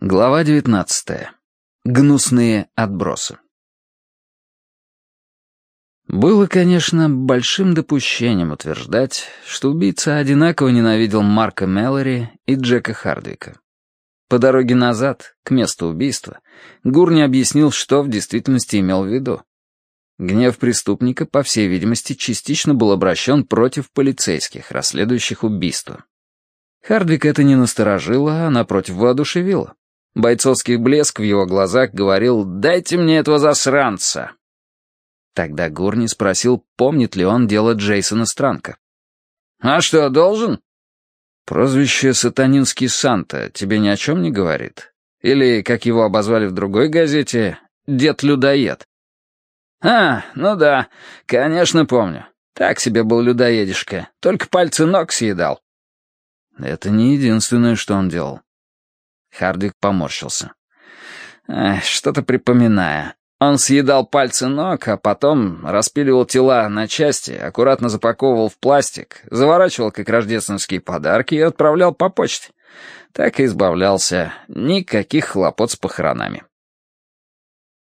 Глава 19. Гнусные отбросы. Было, конечно, большим допущением утверждать, что убийца одинаково ненавидел Марка Меллори и Джека Хардвика. По дороге назад, к месту убийства, Гурни объяснил, что в действительности имел в виду. Гнев преступника, по всей видимости, частично был обращен против полицейских, расследующих убийство. Хардвик это не насторожило, а напротив воодушевило. Бойцовский блеск в его глазах говорил «Дайте мне этого засранца!» Тогда Гурни спросил, помнит ли он дело Джейсона Странка. «А что, должен?» «Прозвище «Сатанинский Санта» тебе ни о чем не говорит? Или, как его обозвали в другой газете, «Дед-людоед»?» «А, ну да, конечно помню. Так себе был людоедишка, только пальцы ног съедал». Это не единственное, что он делал. Хардвик поморщился. Что-то припоминая. Он съедал пальцы ног, а потом распиливал тела на части, аккуратно запаковывал в пластик, заворачивал как рождественские подарки и отправлял по почте. Так и избавлялся. Никаких хлопот с похоронами.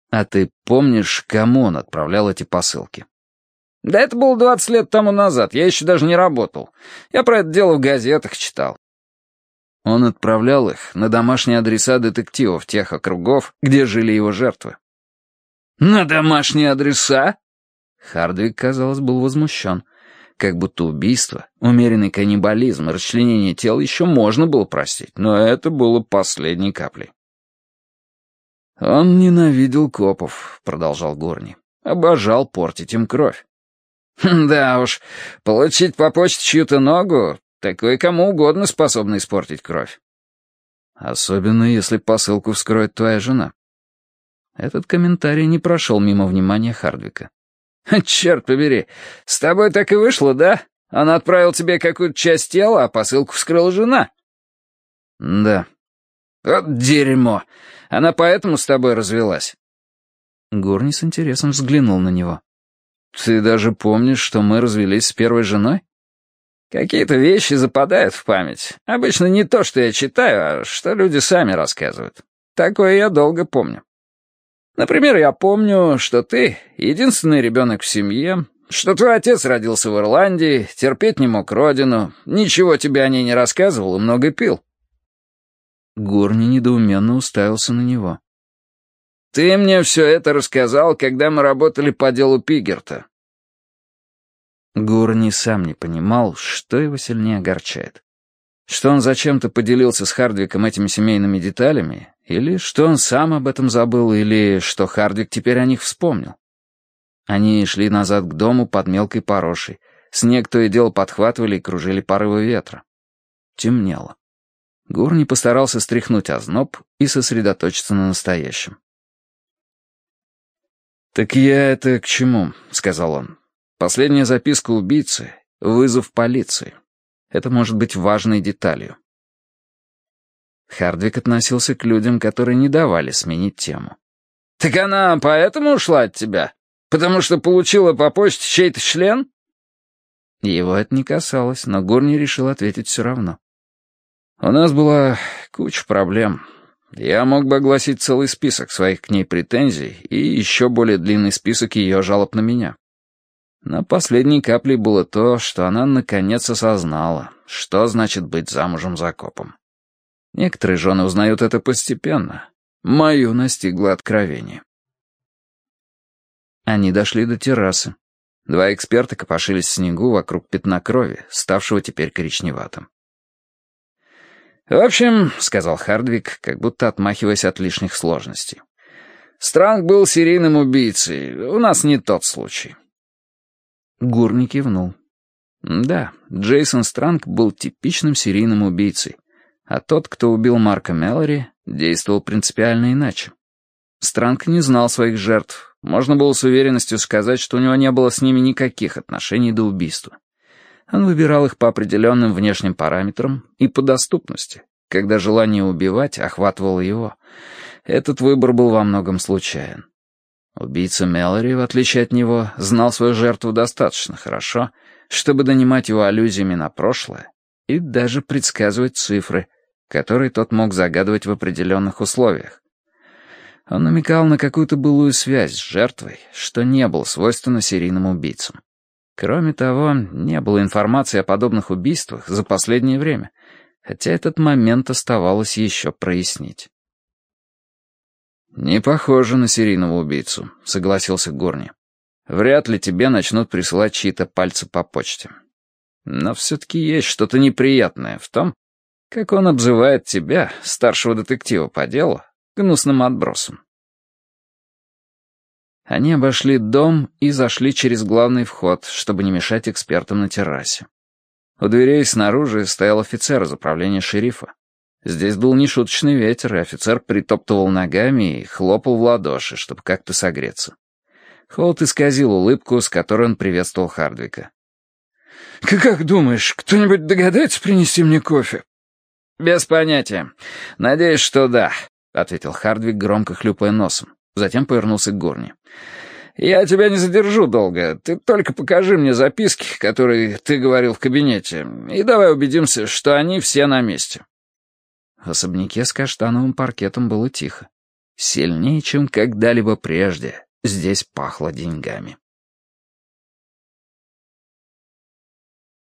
А ты помнишь, кому он отправлял эти посылки? Да это было двадцать лет тому назад, я еще даже не работал. Я про это дело в газетах читал. Он отправлял их на домашние адреса детективов тех округов, где жили его жертвы. «На домашние адреса?» Хардвик, казалось, был возмущен. Как будто убийство, умеренный каннибализм и расчленение тел еще можно было простить, но это было последней каплей. «Он ненавидел копов», — продолжал Горни. «Обожал портить им кровь. «Да уж, получить по почте чью-то ногу Такое кому угодно способно испортить кровь. Особенно, если посылку вскроет твоя жена. Этот комментарий не прошел мимо внимания Хардвика. «Черт побери, с тобой так и вышло, да? Он отправил тебе какую-то часть тела, а посылку вскрыла жена». «Да». «Вот дерьмо! Она поэтому с тобой развелась?» Гурни с интересом взглянул на него. «Ты даже помнишь, что мы развелись с первой женой?» Какие-то вещи западают в память. Обычно не то, что я читаю, а что люди сами рассказывают. Такое я долго помню. Например, я помню, что ты единственный ребенок в семье, что твой отец родился в Ирландии, терпеть не мог родину, ничего тебе о ней не рассказывал и много пил. Горни недоуменно уставился на него. «Ты мне все это рассказал, когда мы работали по делу Пигерта. Гурни сам не понимал, что его сильнее огорчает. Что он зачем-то поделился с Хардвиком этими семейными деталями, или что он сам об этом забыл, или что Хардвик теперь о них вспомнил. Они шли назад к дому под мелкой порошей. Снег то и дело подхватывали и кружили порывы ветра. Темнело. Гурни постарался стряхнуть озноб и сосредоточиться на настоящем. «Так я это к чему?» — сказал он. Последняя записка убийцы — вызов полиции. Это может быть важной деталью. Хардвик относился к людям, которые не давали сменить тему. «Так она поэтому ушла от тебя? Потому что получила по почте чей-то член?» Его это не касалось, но Горни решил ответить все равно. «У нас была куча проблем. Я мог бы огласить целый список своих к ней претензий и еще более длинный список ее жалоб на меня. Но последней каплей было то, что она наконец осознала, что значит быть замужем за копом. Некоторые жены узнают это постепенно. Мою настигло откровение. Они дошли до террасы. Два эксперта копошились в снегу вокруг пятна крови, ставшего теперь коричневатым. «В общем», — сказал Хардвик, как будто отмахиваясь от лишних сложностей. «Странг был серийным убийцей. У нас не тот случай. Гурни кивнул. Да, Джейсон Странг был типичным серийным убийцей, а тот, кто убил Марка Меллори, действовал принципиально иначе. Странг не знал своих жертв. Можно было с уверенностью сказать, что у него не было с ними никаких отношений до убийства. Он выбирал их по определенным внешним параметрам и по доступности, когда желание убивать охватывало его. Этот выбор был во многом случайен. Убийца Меллори, в отличие от него, знал свою жертву достаточно хорошо, чтобы донимать его аллюзиями на прошлое и даже предсказывать цифры, которые тот мог загадывать в определенных условиях. Он намекал на какую-то былую связь с жертвой, что не было свойственно серийным убийцам. Кроме того, не было информации о подобных убийствах за последнее время, хотя этот момент оставалось еще прояснить. «Не похоже на серийного убийцу», — согласился Горни. «Вряд ли тебе начнут присылать чьи-то пальцы по почте. Но все-таки есть что-то неприятное в том, как он обзывает тебя, старшего детектива по делу, гнусным отбросом. Они обошли дом и зашли через главный вход, чтобы не мешать экспертам на террасе. У дверей снаружи стоял офицер из управления шерифа. Здесь был нешуточный ветер, и офицер притоптывал ногами и хлопал в ладоши, чтобы как-то согреться. Холт исказил улыбку, с которой он приветствовал Хардвика. «Как думаешь, кто-нибудь догадается принести мне кофе?» «Без понятия. Надеюсь, что да», — ответил Хардвик, громко хлюпая носом. Затем повернулся к Горни. «Я тебя не задержу долго. Ты только покажи мне записки, которые ты говорил в кабинете, и давай убедимся, что они все на месте». В особняке с каштановым паркетом было тихо. Сильнее, чем когда-либо прежде, здесь пахло деньгами.